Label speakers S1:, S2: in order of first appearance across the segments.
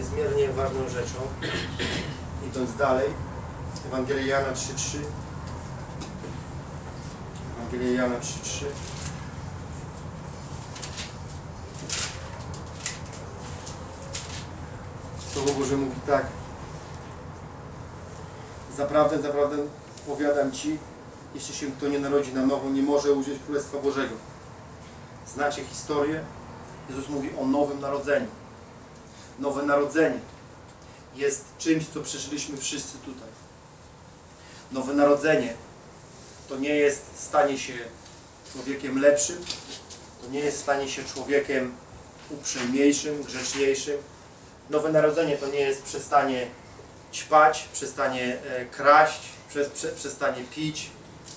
S1: niezmiernie ważną rzeczą. Idąc dalej, Ewangelia Jana 3.3 Ewangelia Jana 3.3 Słowo Boże mówi tak Zaprawdę, zaprawdę powiadam Ci, jeśli się kto nie narodzi na nowo, nie może ujrzeć Królestwa Bożego. Znacie historię? Jezus mówi o nowym narodzeniu. Nowe narodzenie jest czymś, co przeżyliśmy wszyscy tutaj. Nowe narodzenie to nie jest stanie się człowiekiem lepszym, to nie jest stanie się człowiekiem uprzejmiejszym, grzeczniejszym. Nowe narodzenie to nie jest przestanie ćpać, przestanie e, kraść, prze, prze, przestanie pić,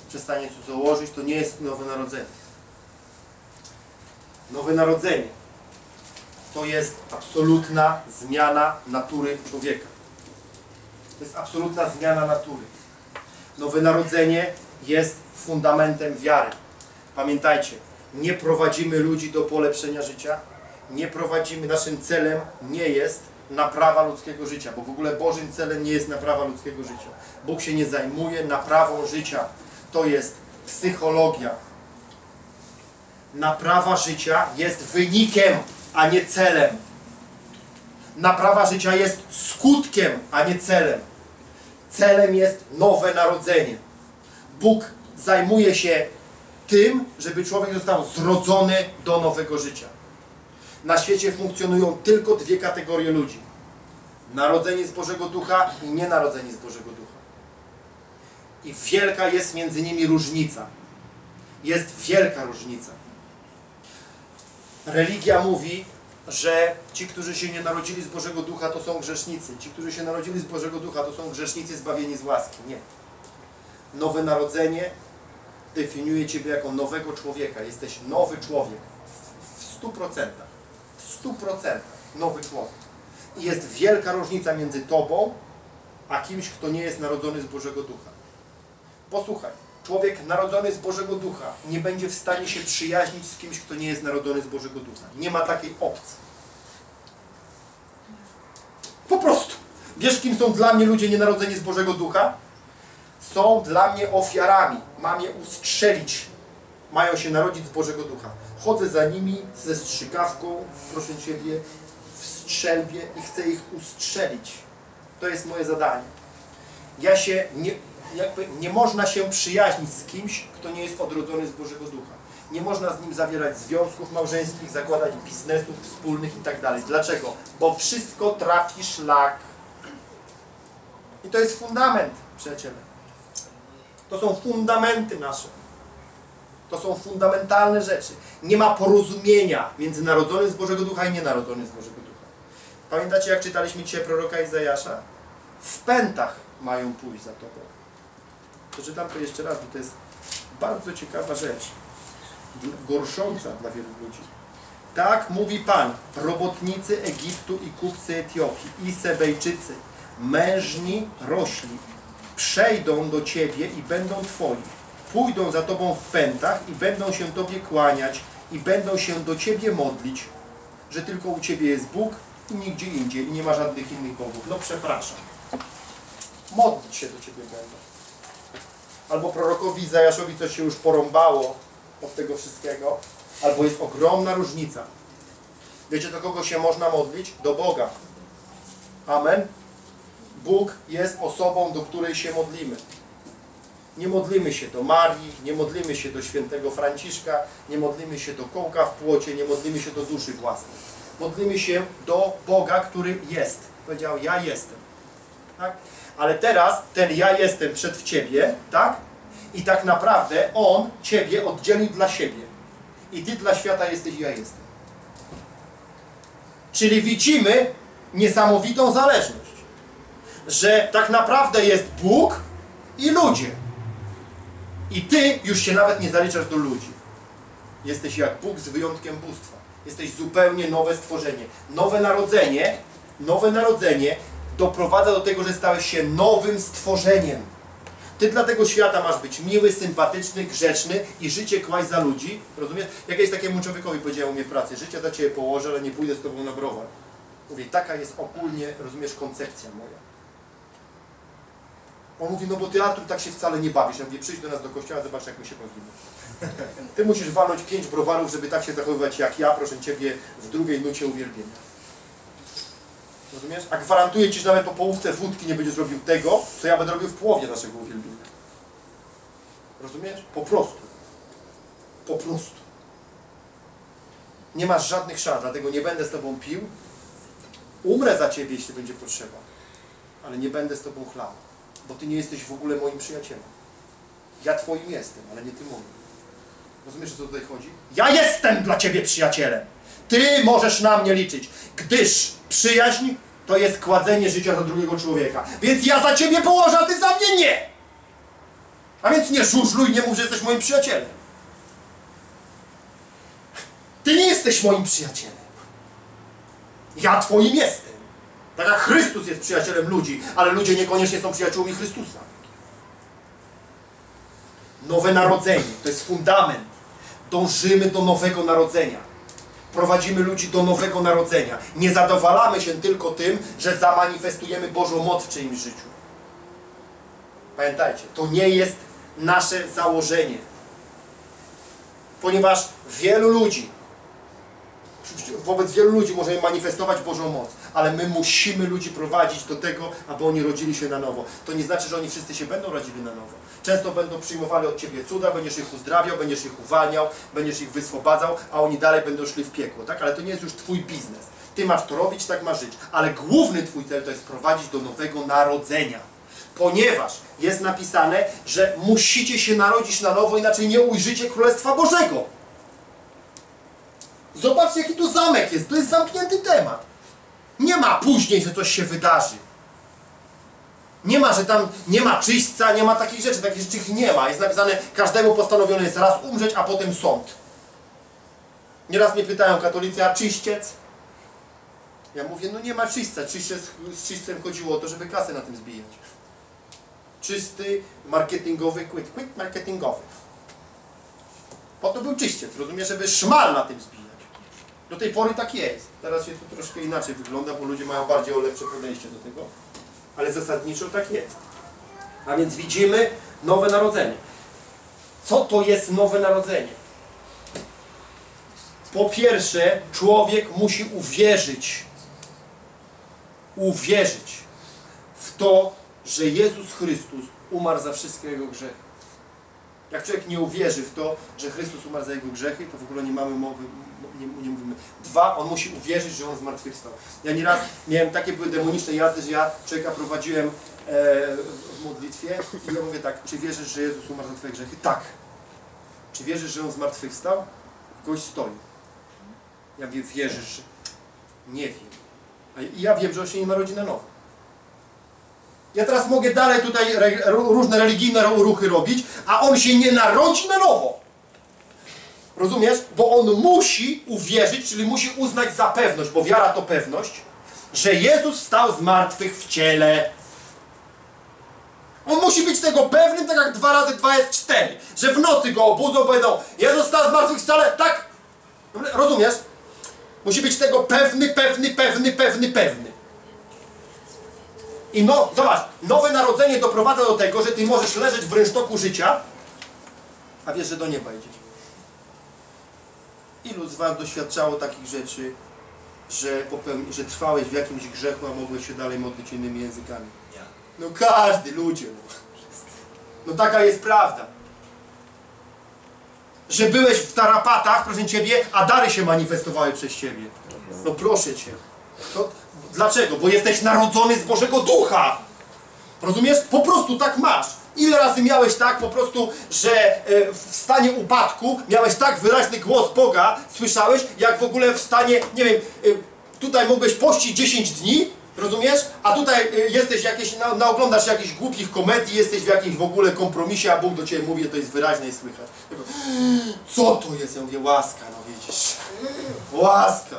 S1: przestanie cudzołożyć. To nie jest nowe narodzenie. Nowe narodzenie to jest absolutna zmiana natury człowieka. To jest absolutna zmiana natury. Nowe narodzenie jest fundamentem wiary. Pamiętajcie, nie prowadzimy ludzi do polepszenia życia, nie prowadzimy, naszym celem nie jest naprawa ludzkiego życia, bo w ogóle Bożym celem nie jest naprawa ludzkiego życia. Bóg się nie zajmuje naprawą życia. To jest psychologia. Naprawa życia jest wynikiem, a nie celem. Naprawa życia jest skutkiem, a nie celem. Celem jest nowe narodzenie. Bóg zajmuje się tym, żeby człowiek został zrodzony do nowego życia. Na świecie funkcjonują tylko dwie kategorie ludzi. Narodzenie z Bożego Ducha i nienarodzenie z Bożego Ducha. I wielka jest między nimi różnica. Jest wielka różnica. Religia mówi, że ci, którzy się nie narodzili z Bożego Ducha, to są grzesznicy. Ci, którzy się narodzili z Bożego Ducha, to są grzesznicy zbawieni z łaski. Nie. Nowe narodzenie definiuje Ciebie jako nowego człowieka. Jesteś nowy człowiek. W stu procentach. W stu procentach. Nowy człowiek. I jest wielka różnica między Tobą, a kimś, kto nie jest narodzony z Bożego Ducha. Posłuchaj. Człowiek narodzony z Bożego Ducha nie będzie w stanie się przyjaźnić z kimś, kto nie jest narodzony z Bożego Ducha. Nie ma takiej opcji. Po prostu. Wiesz, kim są dla mnie ludzie nienarodzeni z Bożego Ducha? Są dla mnie ofiarami. Mam je ustrzelić. Mają się narodzić z Bożego Ducha. Chodzę za nimi ze strzykawką, proszę Ciebie, w strzelbie i chcę ich ustrzelić. To jest moje zadanie. Ja się nie, jakby nie można się przyjaźnić z kimś, kto nie jest odrodzony z Bożego Ducha. Nie można z nim zawierać związków małżeńskich, zakładać biznesów wspólnych i tak. Dlaczego? Bo wszystko trafi szlak. I to jest fundament, przyjaciele. To są fundamenty nasze. To są fundamentalne rzeczy. Nie ma porozumienia między narodzonym z Bożego Ducha i nienarodzonym z Bożego Ducha. Pamiętacie, jak czytaliśmy dzisiaj proroka Izajasza? W pętach mają pójść za Tobą. Przeczytam to jeszcze raz, bo to jest bardzo ciekawa rzecz. Gorsząca dla wielu ludzi. Tak mówi Pan, robotnicy Egiptu i kupcy Etiopii i Sebejczycy, mężni rośli, przejdą do Ciebie i będą Twoi. Pójdą za Tobą w pętach i będą się Tobie kłaniać i będą się do Ciebie modlić, że tylko u Ciebie jest Bóg i nigdzie indziej i nie ma żadnych innych bogów. No przepraszam. Modlić się do Ciebie będą. Albo prorokowi Zajaszowi coś się już porąbało od tego wszystkiego, albo jest ogromna różnica. Wiecie, do kogo się można modlić? Do Boga. Amen. Bóg jest osobą, do której się modlimy. Nie modlimy się do Marii, nie modlimy się do świętego Franciszka, nie modlimy się do kołka w płocie, nie modlimy się do duszy własnej. Modlimy się do Boga, który jest. Powiedział, ja jestem. Tak? Ale teraz ten ja jestem przed Ciebie, tak? I tak naprawdę On Ciebie oddzielił dla siebie. I Ty dla świata jesteś, ja jestem. Czyli widzimy niesamowitą zależność. Że tak naprawdę jest Bóg i ludzie. I Ty już się nawet nie zaliczasz do ludzi. Jesteś jak Bóg z wyjątkiem bóstwa. Jesteś zupełnie nowe stworzenie. Nowe narodzenie, nowe narodzenie doprowadza do tego, że stałeś się nowym stworzeniem. Ty dla tego świata masz być miły, sympatyczny, grzeczny i życie kłaść za ludzi. Rozumiesz? Jak jest takiemu człowiekowi powiedział u mnie w pracy, życie za Ciebie położę, ale nie pójdę z Tobą na browar. Mówię, taka jest ogólnie, rozumiesz, koncepcja moja. On mówi, no bo ty Artur tak się wcale nie bawisz. Ja mówię, przyjdź do nas do kościoła, zobacz jak my się bawimy. Ty musisz walnąć pięć browarów, żeby tak się zachowywać jak ja, proszę Ciebie, w drugiej nucie uwielbienia. Rozumiesz? A gwarantuję Ci, że nawet po połówce wódki nie będziesz robił tego, co ja będę robił w połowie naszego uwielbienia. Rozumiesz? Po prostu. Po prostu. Nie masz żadnych szans, dlatego nie będę z Tobą pił. Umrę za Ciebie, jeśli będzie potrzeba. Ale nie będę z Tobą chlał. Bo Ty nie jesteś w ogóle moim przyjacielem. Ja Twoim jestem, ale nie Ty moim. Rozumiesz, o co tutaj chodzi? Ja jestem dla Ciebie przyjacielem. Ty możesz na mnie liczyć, gdyż przyjaźń to jest kładzenie życia za drugiego człowieka. Więc ja za Ciebie położę, a Ty za mnie nie. A więc nie żużluj, nie mów, że jesteś moim przyjacielem. Ty nie jesteś moim przyjacielem. Ja Twoim jestem. Tak jak Chrystus jest przyjacielem ludzi, ale ludzie niekoniecznie są przyjaciółmi Chrystusa. Nowe narodzenie to jest fundament. Dążymy do nowego narodzenia. Prowadzimy ludzi do nowego narodzenia. Nie zadowalamy się tylko tym, że zamanifestujemy Bożą moc w czyimś życiu. Pamiętajcie, to nie jest nasze założenie. Ponieważ wielu ludzi, wobec wielu ludzi możemy manifestować Bożą moc, ale my musimy ludzi prowadzić do tego, aby oni rodzili się na nowo. To nie znaczy, że oni wszyscy się będą rodzili na nowo. Często będą przyjmowali od Ciebie cuda, będziesz ich uzdrawiał, będziesz ich uwalniał, będziesz ich wyswobadzał, a oni dalej będą szli w piekło, tak? Ale to nie jest już Twój biznes. Ty masz to robić, tak masz żyć. Ale główny Twój cel to jest prowadzić do nowego narodzenia. Ponieważ jest napisane, że musicie się narodzić na nowo, inaczej nie ujrzycie Królestwa Bożego. Zobaczcie, jaki tu zamek jest. To jest zamknięty temat. Nie ma później, że coś się wydarzy. Nie ma, że tam nie ma czyśćca, nie ma takich rzeczy, takich rzeczy nie ma. Jest napisane, każdemu postanowione jest raz umrzeć, a potem sąd. Nieraz mnie pytają katolicy, a czyściec? Ja mówię, no nie ma czyśćca. Czyściec, z czyśćcem chodziło o to, żeby kasę na tym zbijać. Czysty, marketingowy quit, quit marketingowy. Po to był czyściec, rozumiesz, żeby szmal na tym zbijać. Do tej pory tak jest. Teraz się to troszkę inaczej wygląda, bo ludzie mają bardziej lepsze podejście do tego. Ale zasadniczo tak jest. A więc widzimy nowe narodzenie. Co to jest nowe narodzenie? Po pierwsze, człowiek musi uwierzyć, uwierzyć w to, że Jezus Chrystus umarł za wszystkie jego grzechy. Jak człowiek nie uwierzy w to, że Chrystus umarł za jego grzechy, to w ogóle nie mamy mowy, nie, nie mówimy. Dwa, on musi uwierzyć, że on zmartwychwstał. Ja nieraz miałem takie były demoniczne jazdy, że ja człowieka prowadziłem e, w modlitwie i ja mówię tak, czy wierzysz, że Jezus umarł za twoje grzechy? Tak. Czy wierzysz, że on zmartwychwstał? Ktoś stoi. Ja mówię, wierzysz. Nie wiem. I ja wiem, że on się nie narodzi na nowo. Ja teraz mogę dalej tutaj różne religijne ruchy robić, a on się nie narodzi na nowo. Rozumiesz? Bo on musi uwierzyć, czyli musi uznać za pewność, bo wiara to pewność, że Jezus stał z martwych w ciele. On musi być tego pewnym, tak jak dwa razy dwa jest cztery. Że w nocy go obudzą, powiedzą, Jezus stał z martwych w ciele, tak? Rozumiesz? Musi być tego pewny, pewny, pewny, pewny, pewny. I no, zobacz, nowe narodzenie doprowadza do tego, że ty możesz leżeć w rynsztoku życia, a wiesz, że do nieba idziesz. Ilu z was doświadczało takich rzeczy, że, popełni, że trwałeś w jakimś grzechu, a mogłeś się dalej modlić innymi językami? No każdy, ludzie. No. no taka jest prawda. Że byłeś w tarapatach, proszę Ciebie, a dary się manifestowały przez Ciebie. No proszę Cię. To, dlaczego? Bo jesteś narodzony z Bożego Ducha. Rozumiesz? Po prostu tak masz. Ile razy miałeś tak po prostu, że e, w stanie upadku miałeś tak wyraźny głos Boga, słyszałeś, jak w ogóle w stanie, nie wiem, e, tutaj mogłeś pościć 10 dni, rozumiesz? A tutaj e, jesteś jakieś, na, naoglądasz jakichś głupich komedii, jesteś w jakimś w ogóle kompromisie, a Bóg do Ciebie mówi, to jest wyraźne i słychać. Co to jest? Ja mówię, łaska, no widzisz. Łaska.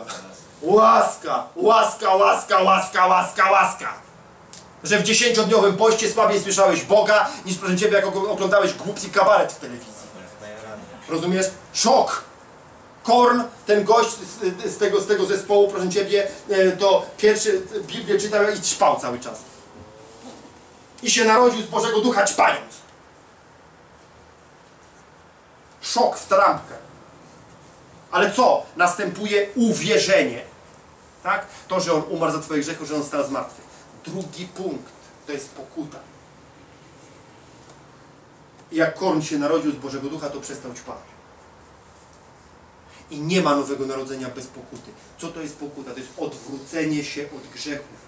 S1: Łaska, łaska, łaska, łaska, łaska, łaska. Że w dziesięciodniowym poście słabiej słyszałeś Boga, niż proszę Ciebie, jak oglądałeś głupki kabaret w telewizji. Rozumiesz? Szok. Korn, ten gość z, tego, z tego zespołu, proszę Ciebie, e, to pierwszy Biblię czytał i ćpał cały czas. I się narodził z Bożego Ducha ćpając. Szok w trampkę. Ale co? Następuje uwierzenie. Tak? To, że On umarł za Twoje grzechy, że On stał z martwych. Drugi punkt to jest pokuta. Jak Korn się narodził z Bożego Ducha, to przestał ćpać. I nie ma nowego narodzenia bez pokuty. Co to jest pokuta? To jest odwrócenie się od grzechów.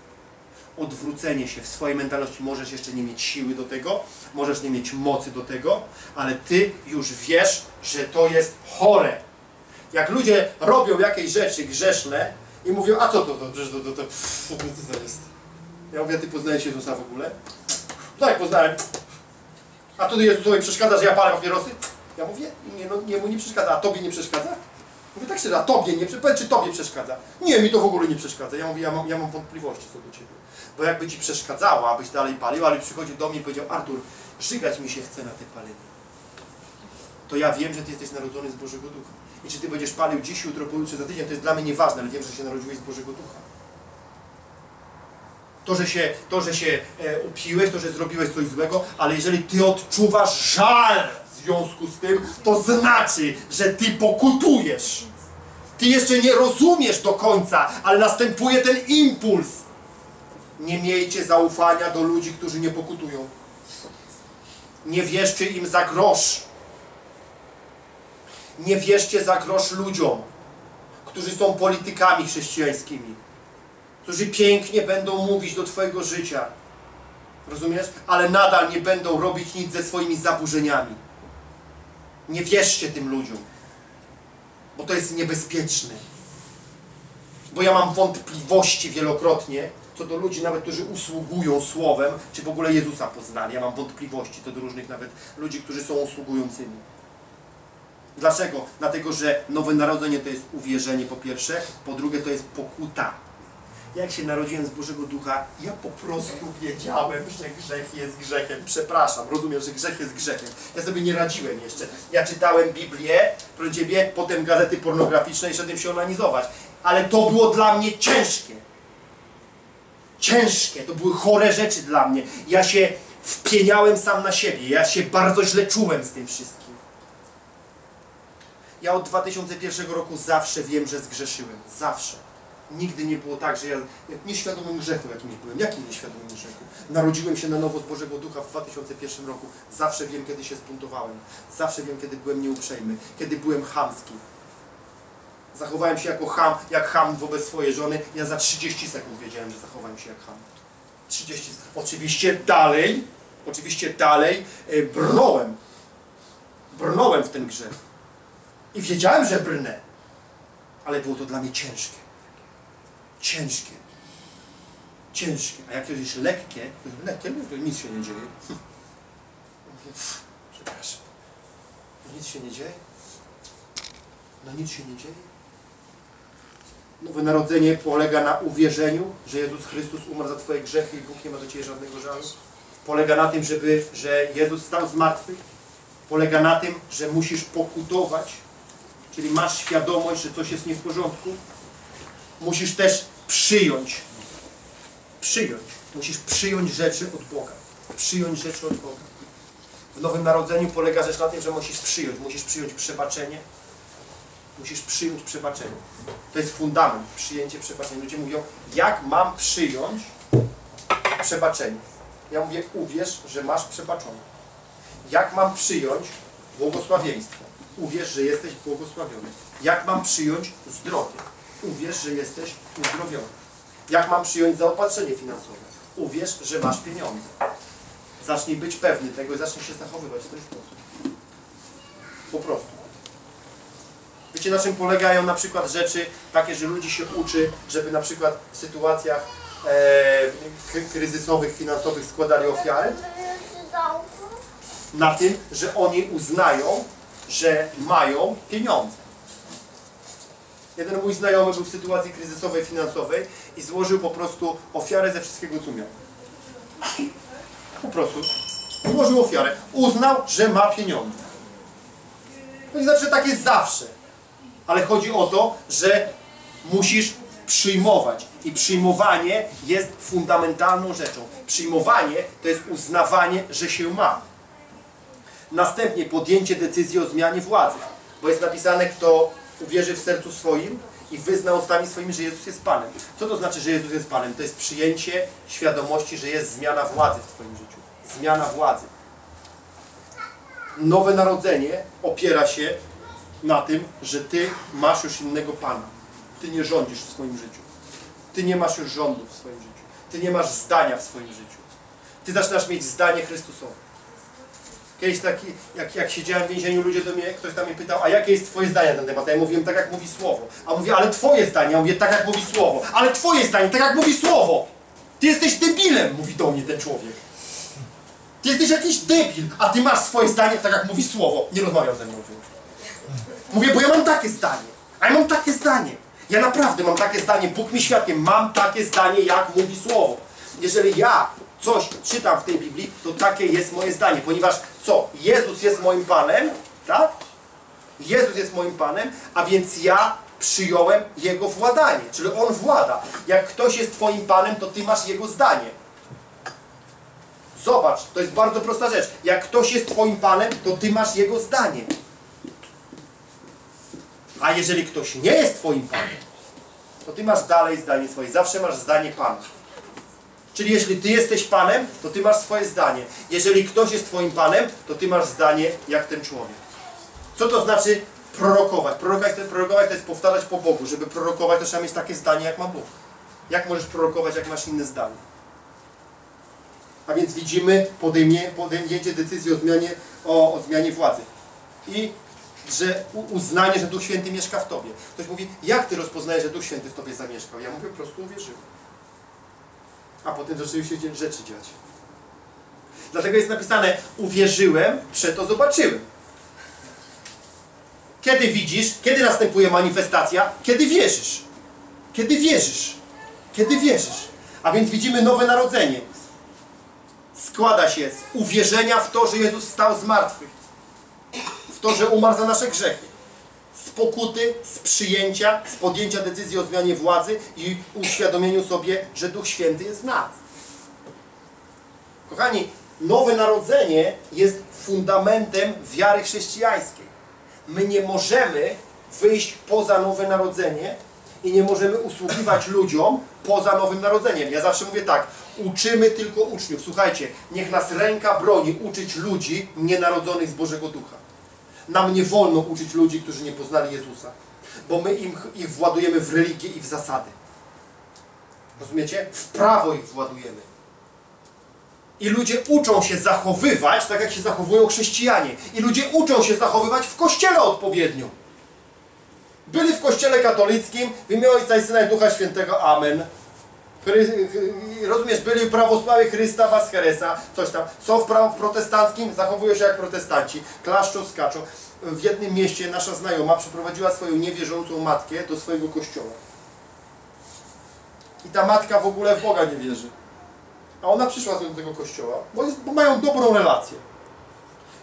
S1: Odwrócenie się w swojej mentalności. Możesz jeszcze nie mieć siły do tego, możesz nie mieć mocy do tego, ale ty już wiesz, że to jest chore. Jak ludzie robią jakieś rzeczy grzeszne i mówią, a co to, to, to, to, to, to, to, to jest? Ja mówię, ty poznajesz Jezusa w ogóle? Tak, poznałem. A tu Jezusowi przeszkadza, że ja palę papierosy? Ja mówię, nie, no, nie, mu nie przeszkadza, a tobie nie przeszkadza? Mówię tak szczerze, a tobie nie przeszkadza, czy tobie przeszkadza? Nie, mi to w ogóle nie przeszkadza. Ja mówię, ja mam, ja mam wątpliwości co do ciebie. Bo jakby ci przeszkadzało, abyś dalej palił, ale przychodził do mnie i powiedział, Artur, żygać mi się chce na te palenie. To ja wiem, że ty jesteś narodzony z Bożego Ducha. I czy ty będziesz palił dziś, jutro, pojutrze, za tydzień, to jest dla mnie nieważne, ale wiem, że się narodziłeś z Bożego Ducha. To, że się, to, że się e, upiłeś, to, że zrobiłeś coś złego, ale jeżeli ty odczuwasz żal w związku z tym, to znaczy, że ty pokutujesz. Ty jeszcze nie rozumiesz do końca, ale następuje ten impuls. Nie miejcie zaufania do ludzi, którzy nie pokutują. Nie wierzcie im za grosz. Nie wierzcie za grosz ludziom, którzy są politykami chrześcijańskimi którzy pięknie będą mówić do Twojego życia. Rozumiesz? Ale nadal nie będą robić nic ze swoimi zaburzeniami. Nie wierzcie tym ludziom, bo to jest niebezpieczne. Bo ja mam wątpliwości wielokrotnie co do ludzi, nawet którzy usługują słowem, czy w ogóle Jezusa poznali. Ja mam wątpliwości co do różnych nawet ludzi, którzy są usługującymi. Dlaczego? Dlatego, że nowe narodzenie to jest uwierzenie po pierwsze, po drugie to jest pokuta jak się narodziłem z Bożego Ducha, ja po prostu wiedziałem, że grzech jest grzechem. Przepraszam, rozumiem, że grzech jest grzechem. Ja sobie nie radziłem jeszcze. Ja czytałem Biblię, proszę Ciebie, potem gazety pornograficzne i szedłem się onanizować. Ale to było dla mnie ciężkie. Ciężkie, to były chore rzeczy dla mnie. Ja się wpieniałem sam na siebie. Ja się bardzo źle czułem z tym wszystkim. Ja od 2001 roku zawsze wiem, że zgrzeszyłem. Zawsze. Nigdy nie było tak, że ja nieświadomym grzechu jakimś byłem. Jakim nieświadomym grzechu? Narodziłem się na nowo z Bożego Ducha w 2001 roku. Zawsze wiem, kiedy się zbuntowałem. Zawsze wiem, kiedy byłem nieuprzejmy. Kiedy byłem chamski. Zachowałem się jako ham, jak ham wobec swojej żony. Ja za 30 sekund wiedziałem, że zachowałem się jak ham. 30 sekund. Oczywiście dalej, oczywiście dalej e, brnąłem. Brnąłem w ten grzech. I wiedziałem, że brnę. Ale było to dla mnie ciężkie ciężkie. Ciężkie. A jak to jest lekkie, to lekkie, no to nic się nie dzieje. Mówię, przepraszam. No nic się nie dzieje? No nic się nie dzieje? Nowe narodzenie polega na uwierzeniu, że Jezus Chrystus umarł za Twoje grzechy i Bóg nie ma do Ciebie żadnego żalu. Polega na tym, żeby, że Jezus stał z martwych. Polega na tym, że musisz pokutować, czyli masz świadomość, że coś jest nie w porządku. Musisz też przyjąć. Przyjąć. Musisz przyjąć rzeczy od Boga. Przyjąć rzeczy od Boga. W Nowym Narodzeniu polega rzecz na tym, że musisz przyjąć. Musisz przyjąć przebaczenie. Musisz przyjąć przebaczenie. To jest fundament. Przyjęcie przebaczenia. Ludzie mówią, jak mam przyjąć przebaczenie? Ja mówię, uwierz, że masz przebaczone. Jak mam przyjąć błogosławieństwo? Uwierz, że jesteś błogosławiony. Jak mam przyjąć zdrowie? Uwierz, że jesteś uzdrowiony. Jak mam przyjąć zaopatrzenie finansowe? Uwierz, że masz pieniądze. Zacznij być pewny tego i zacznij się zachowywać w ten sposób. Po prostu. Wiecie, na czym polegają na przykład rzeczy takie, że ludzi się uczy, żeby na przykład w sytuacjach e, kryzysowych, finansowych składali ofiary? Na tym, że oni uznają, że mają pieniądze. Jeden mój znajomy był w sytuacji kryzysowej, finansowej i złożył po prostu ofiarę ze wszystkiego, co miał. Po prostu. Złożył ofiarę. Uznał, że ma pieniądze. To znaczy, że tak jest zawsze. Ale chodzi o to, że musisz przyjmować. I przyjmowanie jest fundamentalną rzeczą. Przyjmowanie to jest uznawanie, że się ma. Następnie podjęcie decyzji o zmianie władzy. Bo jest napisane, kto uwierzy w sercu swoim i wyzna ustami swoimi, że Jezus jest Panem. Co to znaczy, że Jezus jest Panem? To jest przyjęcie świadomości, że jest zmiana władzy w Twoim życiu. Zmiana władzy. Nowe narodzenie opiera się na tym, że Ty masz już innego Pana. Ty nie rządzisz w swoim życiu. Ty nie masz już rządu w swoim życiu. Ty nie masz zdania w swoim życiu. Ty zaczynasz mieć zdanie Chrystusowe. Kiedyś taki, jak, jak siedziałem w więzieniu, ludzie do mnie, ktoś tam mnie pytał, a jakie jest Twoje zdanie na ten temat? A ja mówiłem tak, jak mówi Słowo. A mówię, ale Twoje zdanie. Ja mówię, tak, jak mówi Słowo. Ale Twoje zdanie, tak, jak mówi Słowo. Ty jesteś debilem, mówi do mnie ten człowiek. Ty jesteś jakiś debil, a Ty masz swoje zdanie, tak, jak mówi Słowo. Nie rozmawiał ze mną. Mówię, bo ja mam takie zdanie. A ja mam takie zdanie. Ja naprawdę mam takie zdanie. Bóg mi świadkiem. Mam takie zdanie, jak mówi Słowo. Jeżeli ja coś czytam w tej Biblii, to takie jest moje zdanie. Ponieważ co? Jezus jest moim Panem, tak? Jezus jest moim Panem, a więc ja przyjąłem Jego władanie. Czyli On włada. Jak ktoś jest Twoim Panem, to Ty masz Jego zdanie. Zobacz, to jest bardzo prosta rzecz. Jak ktoś jest Twoim Panem, to Ty masz Jego zdanie. A jeżeli ktoś nie jest Twoim Panem, to Ty masz dalej zdanie swoje. Zawsze masz zdanie Pana. Czyli jeśli Ty jesteś Panem, to Ty masz swoje zdanie. Jeżeli ktoś jest Twoim Panem, to Ty masz zdanie jak ten człowiek. Co to znaczy prorokować? Prorokować, prorokować to jest powtarzać po Bogu. Żeby prorokować, to trzeba mieć takie zdanie, jak ma Bóg. Jak możesz prorokować, jak masz inne zdanie? A więc widzimy podejmie, podjęcie decyzji o zmianie, o, o zmianie władzy. I że uznanie, że Duch Święty mieszka w Tobie. Ktoś mówi, jak Ty rozpoznajesz, że Duch Święty w Tobie zamieszkał? Ja mówię, po prostu uwierzyłem. A potem zaczęły się rzeczy dziać. Dlatego jest napisane, uwierzyłem, przeto zobaczyłem. Kiedy widzisz, kiedy następuje manifestacja? Kiedy wierzysz. Kiedy wierzysz. Kiedy wierzysz. A więc widzimy nowe narodzenie. Składa się z uwierzenia w to, że Jezus stał z martwych w to, że umarł za nasze grzechy. Z pokuty, z przyjęcia, z podjęcia decyzji o zmianie władzy i uświadomieniu sobie, że Duch Święty jest w nas. Kochani, nowe narodzenie jest fundamentem wiary chrześcijańskiej. My nie możemy wyjść poza nowe narodzenie i nie możemy usługiwać ludziom poza nowym narodzeniem. Ja zawsze mówię tak, uczymy tylko uczniów. Słuchajcie, niech nas ręka broni uczyć ludzi nienarodzonych z Bożego Ducha. Nam nie wolno uczyć ludzi, którzy nie poznali Jezusa. Bo my im, ich władujemy w religię i w zasady. Rozumiecie? W prawo ich władujemy. I ludzie uczą się zachowywać tak, jak się zachowują chrześcijanie. I ludzie uczą się zachowywać w kościele odpowiednio. Byli w kościele katolickim w imię Ojca i Syna i Ducha Świętego. Amen. Rozumiesz, byli prawosławie Chrysta Wascheresa, coś tam. Są w prawo protestanckim, zachowują się jak protestanci. Klaszczą, skaczą. W jednym mieście nasza znajoma przeprowadziła swoją niewierzącą matkę do swojego kościoła. I ta matka w ogóle w Boga nie wierzy. A ona przyszła do tego kościoła, bo, jest, bo mają dobrą relację.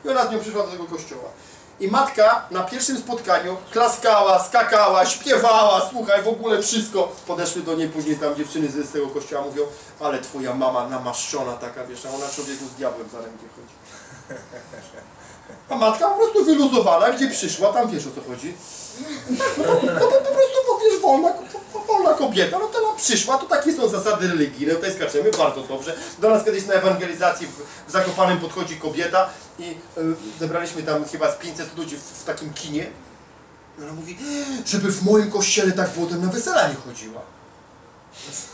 S1: I ona z nią przyszła do tego kościoła. I matka na pierwszym spotkaniu klaskała, skakała, śpiewała, słuchaj, w ogóle wszystko. Podeszły do niej później tam dziewczyny z tego kościoła, mówią, ale twoja mama namaszczona taka, wiesz, a ona człowieku z diabłem za rękę chodzi. A matka po prostu wyluzowana, gdzie przyszła, tam wiesz o co chodzi. No, no po, po prostu, wiesz, wolna, wolna kobieta, no to ona przyszła, to takie są zasady religijne, tutaj skaczemy bardzo dobrze. Do nas kiedyś na ewangelizacji w, w Zakopanem podchodzi kobieta i y, zebraliśmy tam chyba z 500 ludzi w, w takim kinie. I ona mówi, żeby w moim kościele tak potem na wesela nie chodziła.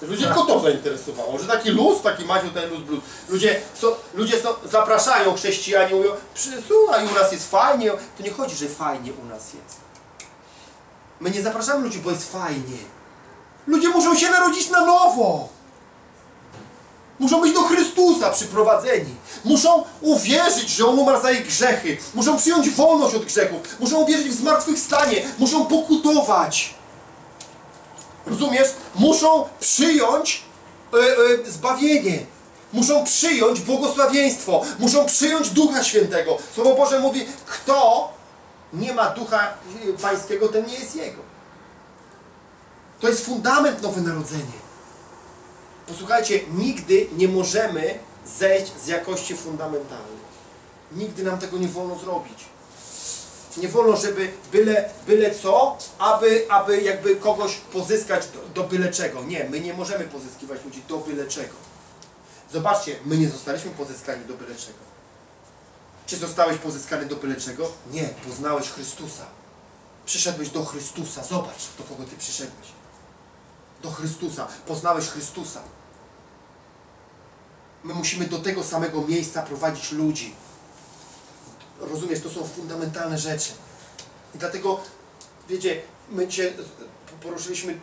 S1: Ludzie tylko to zainteresowało, że taki luz, taki Maciu, ten luz blues. Ludzie, so, ludzie so, zapraszają chrześcijanie, mówią, słuchaj, u nas jest fajnie. To nie chodzi, że fajnie u nas jest. My nie zapraszamy ludzi, bo jest fajnie. Ludzie muszą się narodzić na nowo. Muszą być do Chrystusa przyprowadzeni. Muszą uwierzyć, że On umarł za ich grzechy. Muszą przyjąć wolność od grzechów. Muszą uwierzyć w zmartwychwstanie. Muszą pokutować. Rozumiesz? Muszą przyjąć e, e, zbawienie. Muszą przyjąć błogosławieństwo. Muszą przyjąć Ducha Świętego. Słowo Boże mówi, kto nie ma ducha pańskiego, ten nie jest jego. To jest fundament Nowe Narodzenie. Posłuchajcie, nigdy nie możemy zejść z jakości fundamentalnej. Nigdy nam tego nie wolno zrobić. Nie wolno, żeby byle, byle co, aby, aby jakby kogoś pozyskać do, do byle czego. Nie, my nie możemy pozyskiwać ludzi do byle czego. Zobaczcie, my nie zostaliśmy pozyskani do byle czego. Czy zostałeś pozyskany do byle czego? Nie, poznałeś Chrystusa. Przyszedłeś do Chrystusa. Zobacz, do kogo ty przyszedłeś. Do Chrystusa. Poznałeś Chrystusa. My musimy do tego samego miejsca prowadzić ludzi. Rozumiesz, to są fundamentalne rzeczy. I dlatego, wiecie, my dzisiaj poruszyliśmy